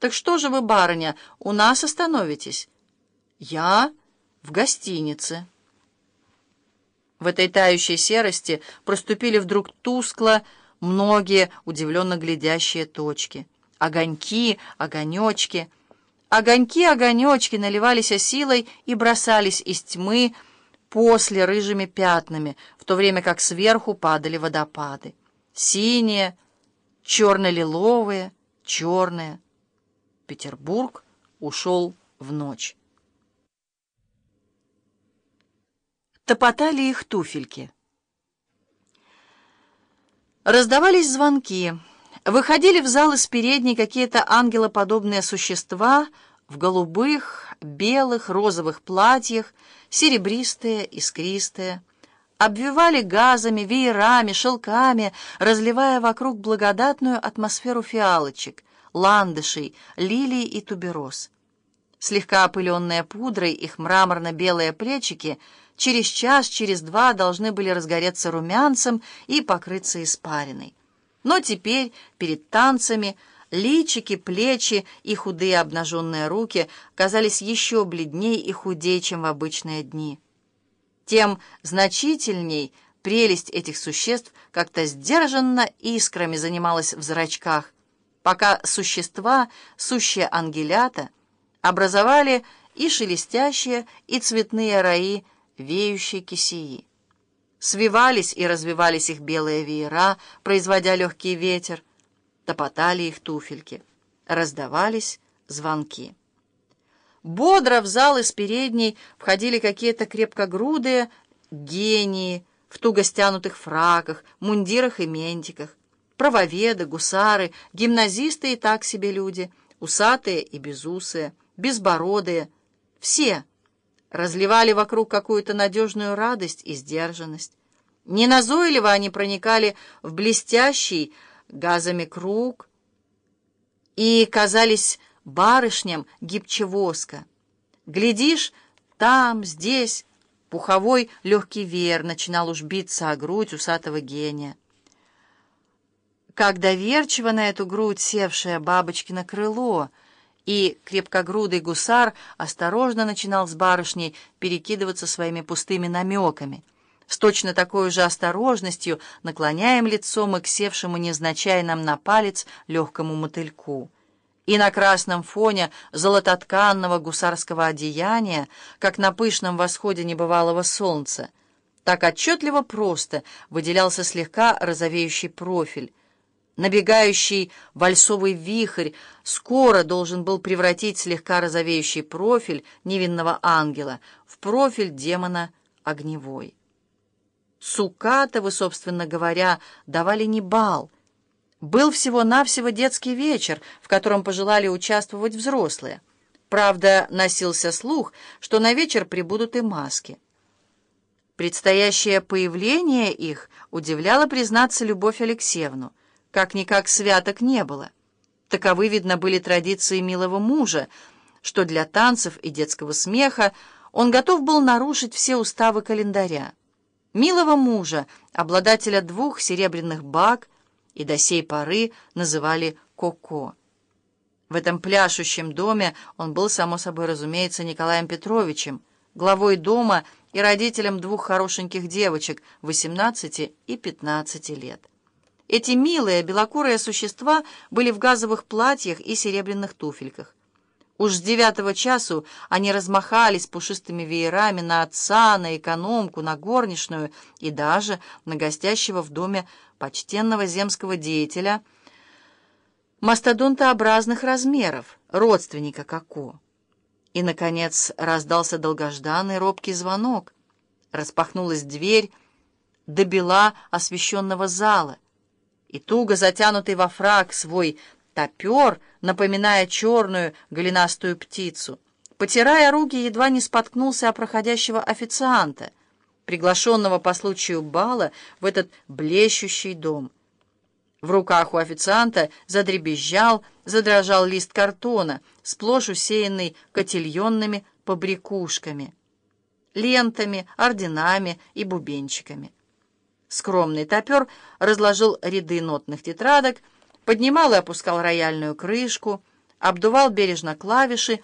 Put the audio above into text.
«Так что же вы, барыня, у нас остановитесь?» «Я в гостинице». В этой тающей серости проступили вдруг тускло многие удивленно глядящие точки. Огоньки, огонечки. Огоньки, огонечки наливались силой и бросались из тьмы после рыжими пятнами, в то время как сверху падали водопады. Синие, черно-лиловые, черные. Петербург ушел в ночь. Топотали их туфельки. Раздавались звонки. Выходили в зал из передней какие-то ангелоподобные существа в голубых, белых, розовых платьях, серебристые, искристые. Обвивали газами, веерами, шелками, разливая вокруг благодатную атмосферу фиалочек, ландышей, лилий и тубероз. Слегка опыленные пудрой их мраморно-белые плечики через час, через два должны были разгореться румянцем и покрыться испариной. Но теперь, перед танцами, личики, плечи и худые обнаженные руки казались еще бледней и худее, чем в обычные дни. Тем значительней прелесть этих существ как-то сдержанно искрами занималась в зрачках, пока существа, сущие ангелята, образовали и шелестящие, и цветные раи веющей кисеи. Свивались и развивались их белые веера, производя легкий ветер, топотали их туфельки, раздавались звонки. Бодро в зал из передней входили какие-то крепкогрудые гении в туго стянутых фраках, мундирах и ментиках, правоведы, гусары, гимназисты и так себе люди, усатые и безусые, безбородые, все разливали вокруг какую-то надежную радость и сдержанность. Неназойливо они проникали в блестящий газами круг и казались барышням гибче воска. Глядишь, там, здесь пуховой легкий веер начинал уж биться о грудь усатого гения как доверчиво на эту грудь севшая бабочкино крыло, и крепкогрудый гусар осторожно начинал с барышней перекидываться своими пустыми намеками. С точно такой же осторожностью наклоняем лицо мы к севшему незначай нам на палец легкому мотыльку. И на красном фоне золототканного гусарского одеяния, как на пышном восходе небывалого солнца, так отчетливо просто выделялся слегка розовеющий профиль, Набегающий вальсовый вихрь скоро должен был превратить слегка розовеющий профиль невинного ангела в профиль демона огневой. Сукатовы, собственно говоря, давали не бал. Был всего-навсего детский вечер, в котором пожелали участвовать взрослые. Правда, носился слух, что на вечер прибудут и маски. Предстоящее появление их удивляло, признаться, Любовь Алексеевну. Как-никак святок не было. Таковы, видно, были традиции милого мужа, что для танцев и детского смеха он готов был нарушить все уставы календаря. Милого мужа, обладателя двух серебряных бак, и до сей поры называли Коко. В этом пляшущем доме он был, само собой разумеется, Николаем Петровичем, главой дома и родителем двух хорошеньких девочек, 18 и 15 лет. Эти милые белокурые существа были в газовых платьях и серебряных туфельках. Уж с девятого часу они размахались пушистыми веерами на отца, на экономку, на горничную и даже на гостящего в доме почтенного земского деятеля мастодонтообразных размеров, родственника Коко. И, наконец, раздался долгожданный робкий звонок. Распахнулась дверь до бела освещенного зала — и туго затянутый во фраг свой топер, напоминая черную голенастую птицу, потирая руки, едва не споткнулся о проходящего официанта, приглашенного по случаю бала в этот блещущий дом. В руках у официанта задребезжал, задрожал лист картона, сплошь усеянный котельонными побрякушками, лентами, орденами и бубенчиками. Скромный топер разложил ряды нотных тетрадок, поднимал и опускал рояльную крышку, обдувал бережно клавиши,